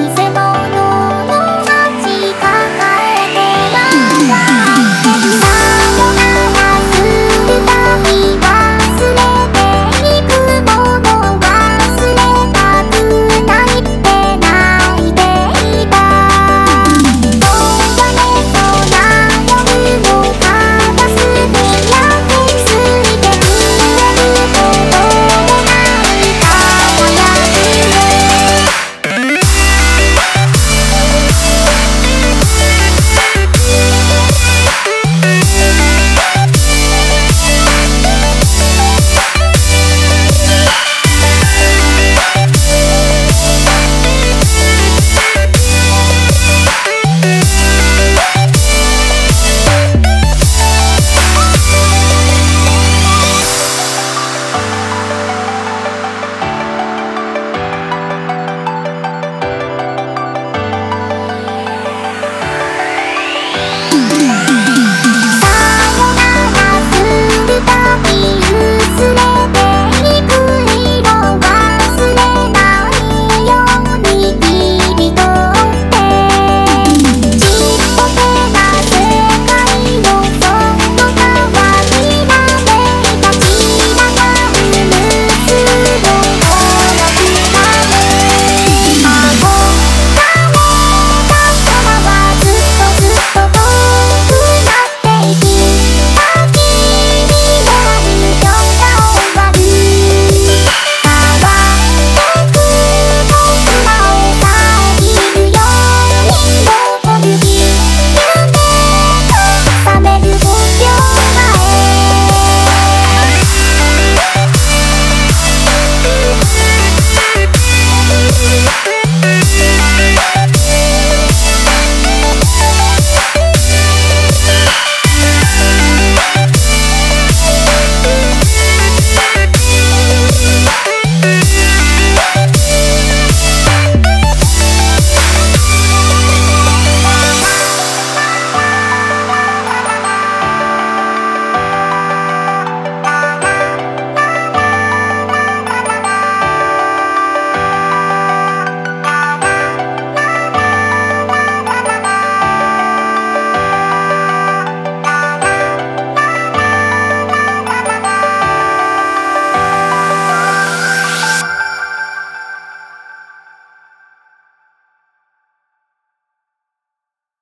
見せ場